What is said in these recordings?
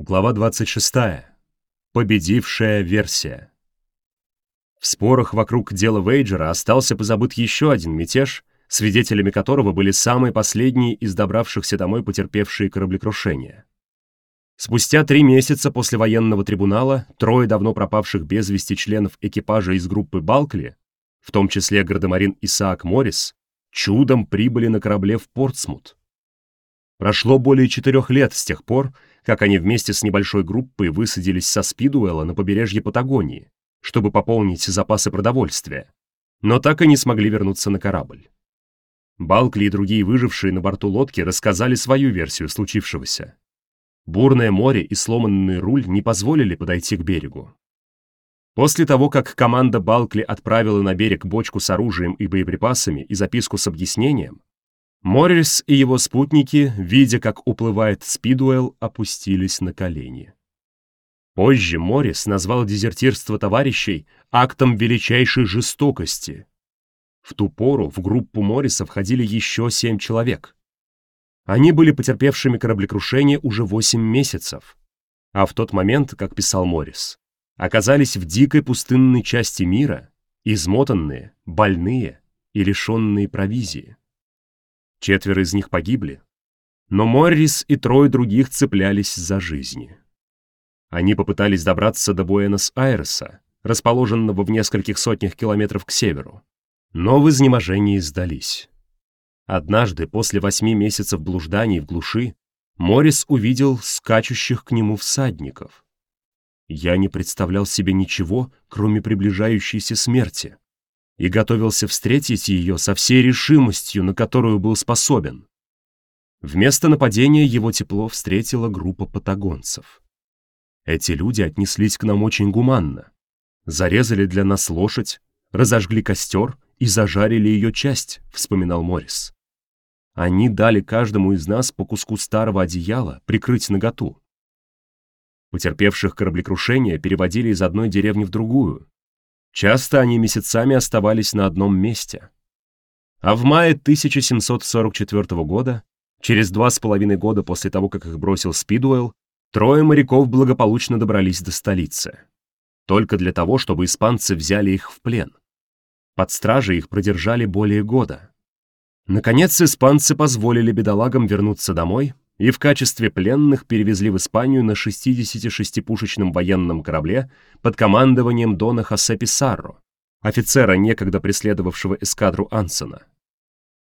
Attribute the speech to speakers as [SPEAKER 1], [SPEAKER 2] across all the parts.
[SPEAKER 1] Глава 26. Победившая версия. В спорах вокруг дела Вейджера остался позабыт еще один мятеж, свидетелями которого были самые последние из добравшихся домой потерпевшие кораблекрушения. Спустя три месяца после военного трибунала трое давно пропавших без вести членов экипажа из группы Балкли, в том числе гардемарин Исаак Моррис, чудом прибыли на корабле в Портсмут. Прошло более четырех лет с тех пор, как они вместе с небольшой группой высадились со Спидуэлла на побережье Патагонии, чтобы пополнить запасы продовольствия, но так и не смогли вернуться на корабль. Балкли и другие выжившие на борту лодки рассказали свою версию случившегося. Бурное море и сломанный руль не позволили подойти к берегу. После того, как команда Балкли отправила на берег бочку с оружием и боеприпасами и записку с объяснением, Моррис и его спутники, видя, как уплывает Спидуэлл, опустились на колени. Позже Моррис назвал дезертирство товарищей актом величайшей жестокости. В ту пору в группу Морриса входили еще семь человек. Они были потерпевшими кораблекрушение уже восемь месяцев, а в тот момент, как писал Моррис, оказались в дикой пустынной части мира, измотанные, больные и лишенные провизии. Четверо из них погибли, но Моррис и трое других цеплялись за жизни. Они попытались добраться до Буэнос-Айреса, расположенного в нескольких сотнях километров к северу, но в изнеможении сдались. Однажды, после восьми месяцев блужданий в глуши, Моррис увидел скачущих к нему всадников. Я не представлял себе ничего, кроме приближающейся смерти и готовился встретить ее со всей решимостью, на которую был способен. Вместо нападения его тепло встретила группа патагонцев. Эти люди отнеслись к нам очень гуманно. Зарезали для нас лошадь, разожгли костер и зажарили ее часть, вспоминал Моррис. Они дали каждому из нас по куску старого одеяла прикрыть наготу. Потерпевших кораблекрушение переводили из одной деревни в другую, Часто они месяцами оставались на одном месте. А в мае 1744 года, через два с половиной года после того, как их бросил Спидуэлл, трое моряков благополучно добрались до столицы. Только для того, чтобы испанцы взяли их в плен. Под стражей их продержали более года. Наконец, испанцы позволили бедолагам вернуться домой и в качестве пленных перевезли в Испанию на 66-пушечном военном корабле под командованием Дона Хосе Писарро, офицера, некогда преследовавшего эскадру Ансона.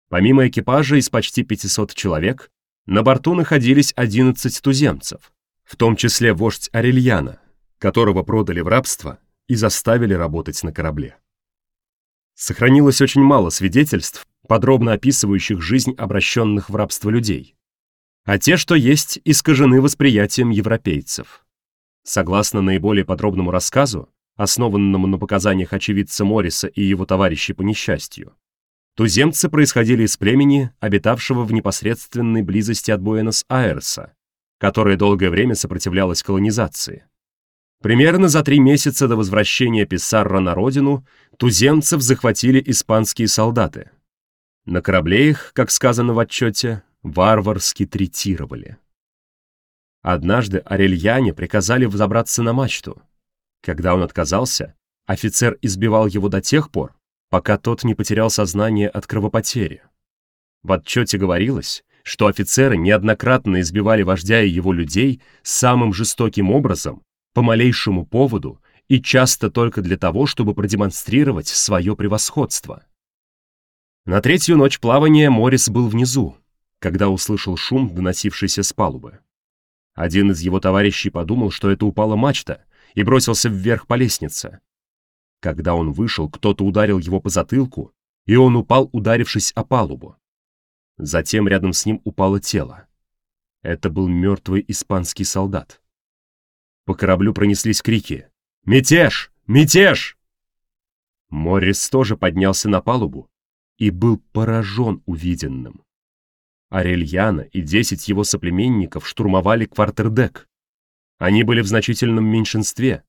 [SPEAKER 1] Помимо экипажа из почти 500 человек, на борту находились 11 туземцев, в том числе вождь Арельяна, которого продали в рабство и заставили работать на корабле. Сохранилось очень мало свидетельств, подробно описывающих жизнь обращенных в рабство людей а те, что есть, искажены восприятием европейцев. Согласно наиболее подробному рассказу, основанному на показаниях очевидца Морриса и его товарищей по несчастью, туземцы происходили из племени, обитавшего в непосредственной близости от Буэнос-Айреса, которое долгое время сопротивлялось колонизации. Примерно за три месяца до возвращения Писарро на родину туземцев захватили испанские солдаты. На корабле их, как сказано в отчете, варварски третировали. Однажды Арельяне приказали взобраться на мачту. Когда он отказался, офицер избивал его до тех пор, пока тот не потерял сознание от кровопотери. В отчете говорилось, что офицеры неоднократно избивали вождя и его людей самым жестоким образом, по малейшему поводу и часто только для того, чтобы продемонстрировать свое превосходство. На третью ночь плавания Морис был внизу, когда услышал шум, доносившийся с палубы. Один из его товарищей подумал, что это упала мачта, и бросился вверх по лестнице. Когда он вышел, кто-то ударил его по затылку, и он упал, ударившись о палубу. Затем рядом с ним упало тело. Это был мертвый испанский солдат. По кораблю пронеслись крики «Мятеж! Мятеж!» Моррис тоже поднялся на палубу и был поражен увиденным. Арельяна и десять его соплеменников штурмовали квартердек. Они были в значительном меньшинстве,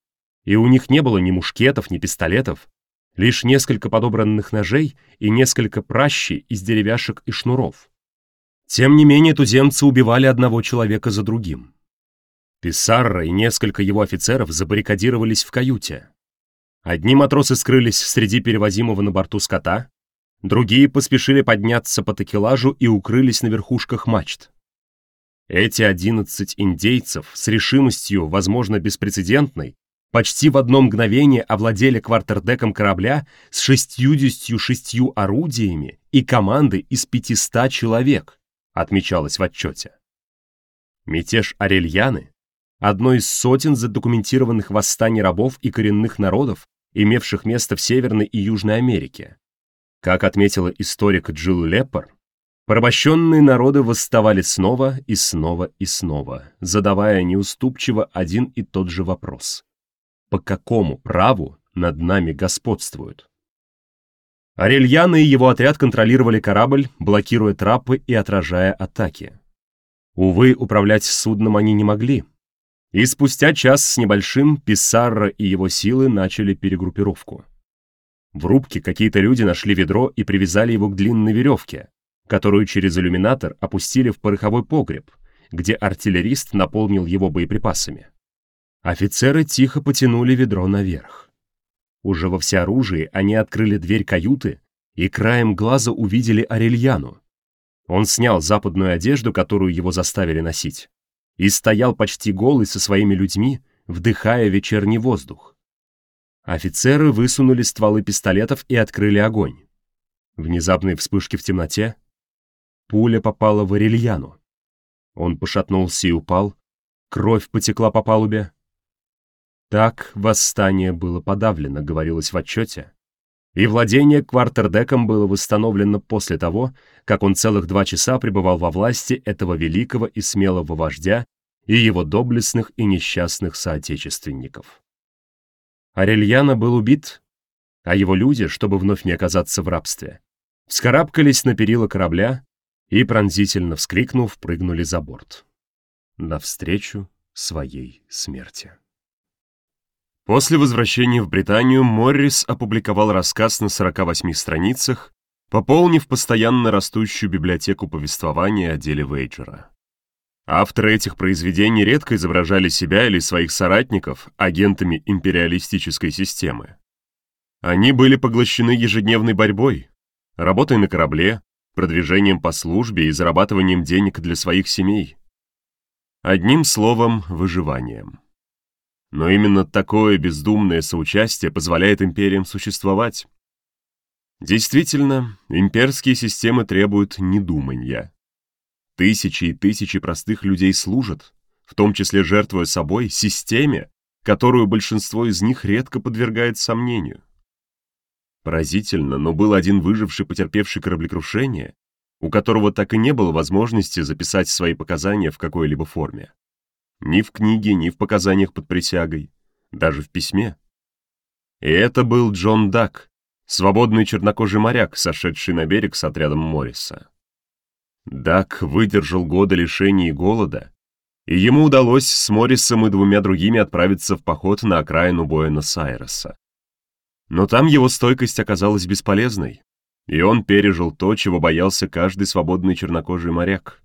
[SPEAKER 1] и у них не было ни мушкетов, ни пистолетов, лишь несколько подобранных ножей и несколько пращей из деревяшек и шнуров. Тем не менее, туземцы убивали одного человека за другим. Писарра и несколько его офицеров забаррикадировались в каюте. Одни матросы скрылись среди перевозимого на борту скота, другие поспешили подняться по такелажу и укрылись на верхушках мачт. Эти одиннадцать индейцев с решимостью, возможно, беспрецедентной, почти в одно мгновение овладели квартердеком корабля с шестьюдесятью шестью орудиями и командой из пятиста человек, отмечалось в отчете. Мятеж Арельяны — одно из сотен задокументированных восстаний рабов и коренных народов, имевших место в Северной и Южной Америке. Как отметила историк Джилл Леппер, порабощенные народы восставали снова и снова и снова, задавая неуступчиво один и тот же вопрос по какому праву над нами господствуют. Арельяна и его отряд контролировали корабль, блокируя трапы и отражая атаки. Увы, управлять судном они не могли. И спустя час с небольшим Писарро и его силы начали перегруппировку. В рубке какие-то люди нашли ведро и привязали его к длинной веревке, которую через иллюминатор опустили в пороховой погреб, где артиллерист наполнил его боеприпасами. Офицеры тихо потянули ведро наверх. Уже во всеоружии они открыли дверь каюты и краем глаза увидели Арельяну. Он снял западную одежду, которую его заставили носить, и стоял почти голый со своими людьми, вдыхая вечерний воздух. Офицеры высунули стволы пистолетов и открыли огонь. Внезапные вспышки в темноте. Пуля попала в Арельяну. Он пошатнулся и упал. Кровь потекла по палубе. Так восстание было подавлено, говорилось в отчете. И владение квартердеком было восстановлено после того, как он целых два часа пребывал во власти этого великого и смелого вождя и его доблестных и несчастных соотечественников. Арельяна был убит, а его люди, чтобы вновь не оказаться в рабстве, вскарабкались на перила корабля и, пронзительно вскрикнув, прыгнули за борт. Навстречу своей смерти. После возвращения в Британию Моррис опубликовал рассказ на 48 страницах, пополнив постоянно растущую библиотеку повествования о деле Вейджера. Авторы этих произведений редко изображали себя или своих соратников агентами империалистической системы. Они были поглощены ежедневной борьбой, работой на корабле, продвижением по службе и зарабатыванием денег для своих семей. Одним словом, выживанием. Но именно такое бездумное соучастие позволяет империям существовать. Действительно, имперские системы требуют недуманья. Тысячи и тысячи простых людей служат, в том числе жертвуя собой, системе, которую большинство из них редко подвергает сомнению. Поразительно, но был один выживший, потерпевший кораблекрушение, у которого так и не было возможности записать свои показания в какой-либо форме. Ни в книге, ни в показаниях под присягой, даже в письме. И это был Джон Дак, свободный чернокожий моряк, сошедший на берег с отрядом Морриса. Дак выдержал годы лишений и голода, и ему удалось с Моррисом и двумя другими отправиться в поход на окраину Буэнос-Айреса. Но там его стойкость оказалась бесполезной, и он пережил то, чего боялся каждый свободный чернокожий моряк.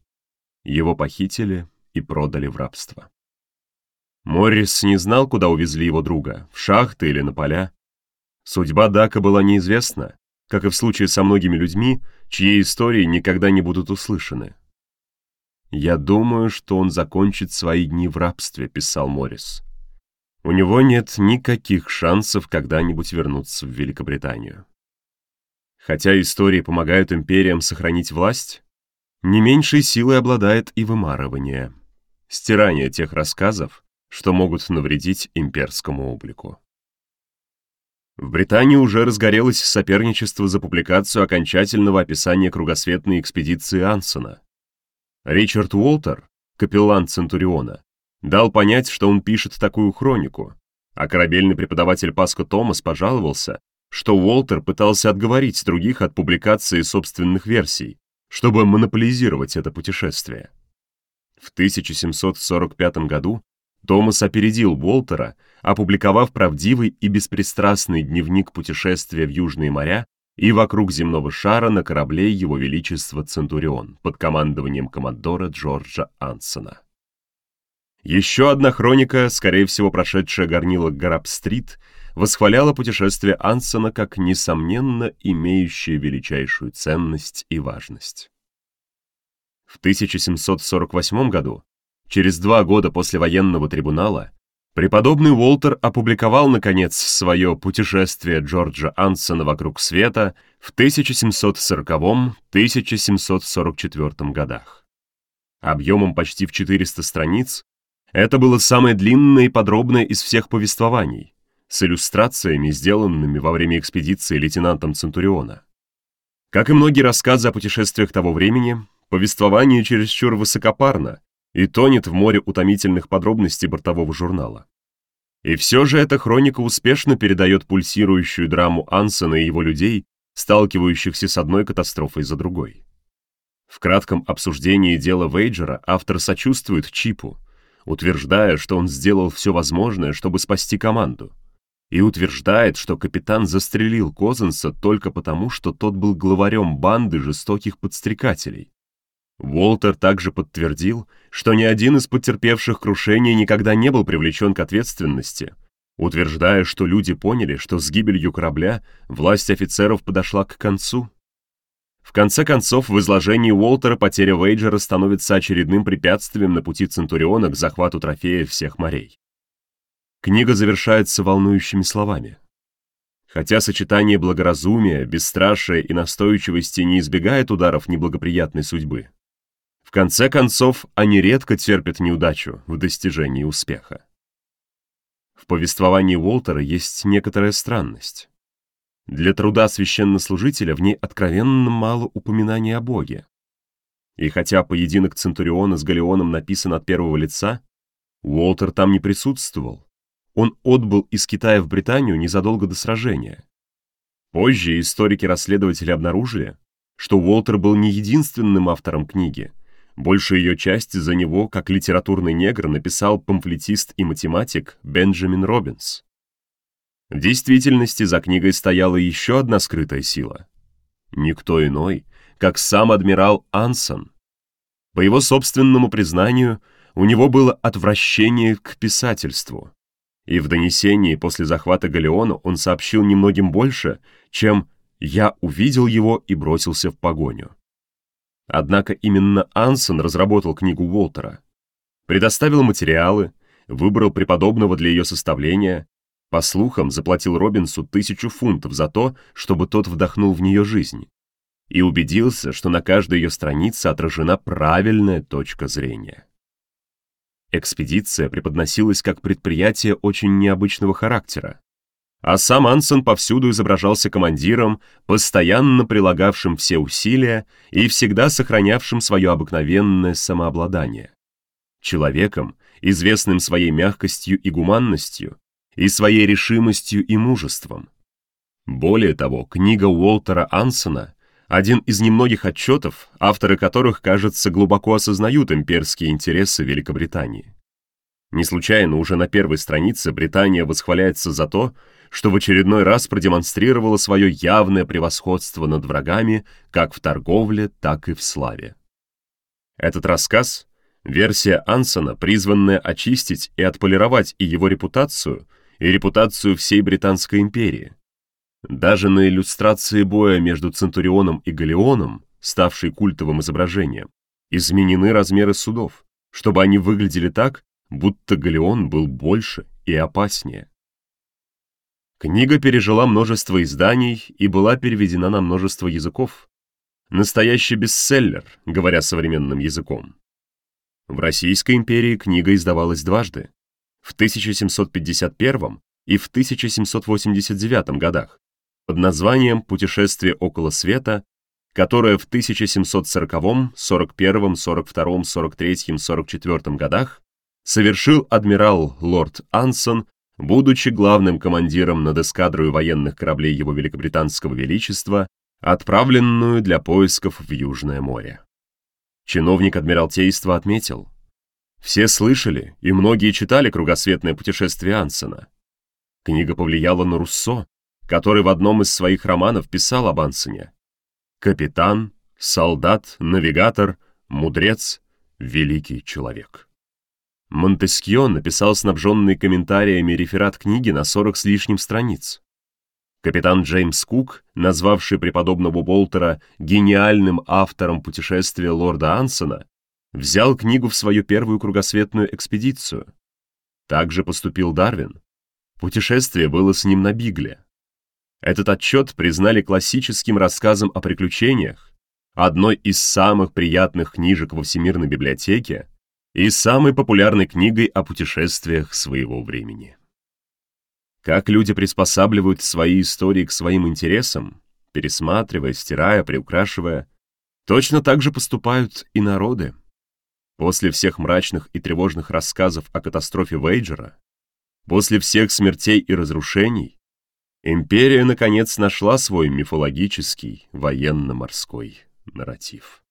[SPEAKER 1] Его похитили и продали в рабство. Моррис не знал, куда увезли его друга, в шахты или на поля. Судьба Дака была неизвестна, как и в случае со многими людьми, чьи истории никогда не будут услышаны. «Я думаю, что он закончит свои дни в рабстве», — писал Моррис. «У него нет никаких шансов когда-нибудь вернуться в Великобританию». Хотя истории помогают империям сохранить власть, не меньшей силой обладает и вымарывание стирание тех рассказов, что могут навредить имперскому облику. В Британии уже разгорелось соперничество за публикацию окончательного описания кругосветной экспедиции Ансона. Ричард Уолтер, капеллан Центуриона, дал понять, что он пишет такую хронику, а корабельный преподаватель Паско Томас пожаловался, что Уолтер пытался отговорить других от публикации собственных версий, чтобы монополизировать это путешествие. В 1745 году Томас опередил Уолтера, опубликовав правдивый и беспристрастный дневник путешествия в Южные моря и вокруг земного шара на корабле Его Величества Центурион под командованием командора Джорджа Ансона. Еще одна хроника, скорее всего прошедшая горнило Гараб-стрит, восхваляла путешествие Ансона как, несомненно, имеющее величайшую ценность и важность. В 1748 году, через два года после военного трибунала, преподобный Уолтер опубликовал, наконец, свое «Путешествие Джорджа Ансона вокруг света» в 1740-1744 годах. Объемом почти в 400 страниц это было самое длинное и подробное из всех повествований, с иллюстрациями, сделанными во время экспедиции лейтенантом Центуриона. Как и многие рассказы о путешествиях того времени, повествование чересчур высокопарно и тонет в море утомительных подробностей бортового журнала. И все же эта хроника успешно передает пульсирующую драму Ансона и его людей, сталкивающихся с одной катастрофой за другой. В кратком обсуждении дела Вейджера автор сочувствует Чипу, утверждая, что он сделал все возможное, чтобы спасти команду, и утверждает, что капитан застрелил Козенса только потому, что тот был главарем банды жестоких подстрекателей. Уолтер также подтвердил, что ни один из потерпевших крушение никогда не был привлечен к ответственности, утверждая, что люди поняли, что с гибелью корабля власть офицеров подошла к концу. В конце концов, в изложении Уолтера потеря Вейджера становится очередным препятствием на пути Центуриона к захвату трофея всех морей. Книга завершается волнующими словами. Хотя сочетание благоразумия, бесстрашия и настойчивости не избегает ударов неблагоприятной судьбы, в конце концов, они редко терпят неудачу в достижении успеха. В повествовании Уолтера есть некоторая странность. Для труда священнослужителя в ней откровенно мало упоминаний о Боге. И хотя поединок Центуриона с Галеоном написан от первого лица, Уолтер там не присутствовал. Он отбыл из Китая в Британию незадолго до сражения. Позже историки-расследователи обнаружили, что Уолтер был не единственным автором книги. Большую ее часть за него, как литературный негр, написал памфлетист и математик Бенджамин Робинс. В действительности за книгой стояла еще одна скрытая сила. Никто иной, как сам адмирал Ансон. По его собственному признанию, у него было отвращение к писательству. И в донесении после захвата Галеона он сообщил немногим больше, чем «я увидел его и бросился в погоню». Однако именно Ансон разработал книгу Уолтера, предоставил материалы, выбрал преподобного для ее составления, по слухам, заплатил Робинсу тысячу фунтов за то, чтобы тот вдохнул в нее жизнь, и убедился, что на каждой ее странице отражена правильная точка зрения. Экспедиция преподносилась как предприятие очень необычного характера, а сам Ансон повсюду изображался командиром, постоянно прилагавшим все усилия и всегда сохранявшим свое обыкновенное самообладание. Человеком, известным своей мягкостью и гуманностью, и своей решимостью и мужеством. Более того, книга Уолтера Ансона – один из немногих отчетов, авторы которых, кажется, глубоко осознают имперские интересы Великобритании. Не случайно уже на первой странице Британия восхваляется за то, что в очередной раз продемонстрировала свое явное превосходство над врагами как в торговле, так и в славе. Этот рассказ – версия Ансона, призванная очистить и отполировать и его репутацию, и репутацию всей Британской империи. Даже на иллюстрации боя между Центурионом и Галеоном, ставшей культовым изображением, изменены размеры судов, чтобы они выглядели так, будто Галеон был больше и опаснее. Книга пережила множество изданий и была переведена на множество языков. Настоящий бестселлер, говоря современным языком. В Российской империи книга издавалась дважды в 1751 и в 1789 годах под названием «Путешествие около света», которое в 1740, 41, 42, 43, 44 годах совершил адмирал лорд Ансон, будучи главным командиром над эскадрой военных кораблей его Великобританского Величества, отправленную для поисков в Южное море. Чиновник Адмиралтейства отметил, все слышали, и многие читали «Кругосветное путешествие Ансона». Книга повлияла на Руссо, который в одном из своих романов писал об Ансоне. «Капитан, солдат, навигатор, мудрец, великий человек». Монтескье написал снабженный комментариями реферат книги на 40 с лишним страниц. Капитан Джеймс Кук, назвавший преподобного Болтера гениальным автором путешествия лорда Ансона, взял книгу в свою первую кругосветную экспедицию. Также поступил Дарвин. Путешествие было с ним на Бигле. Этот отчет признали классическим рассказом о приключениях, одной из самых приятных книжек во Всемирной библиотеке и самой популярной книгой о путешествиях своего времени. Как люди приспосабливают свои истории к своим интересам, пересматривая, стирая, приукрашивая, точно так же поступают и народы. После всех мрачных и тревожных рассказов о катастрофе Вейджера, после всех смертей и разрушений, империя наконец нашла свой мифологический военно-морской нарратив.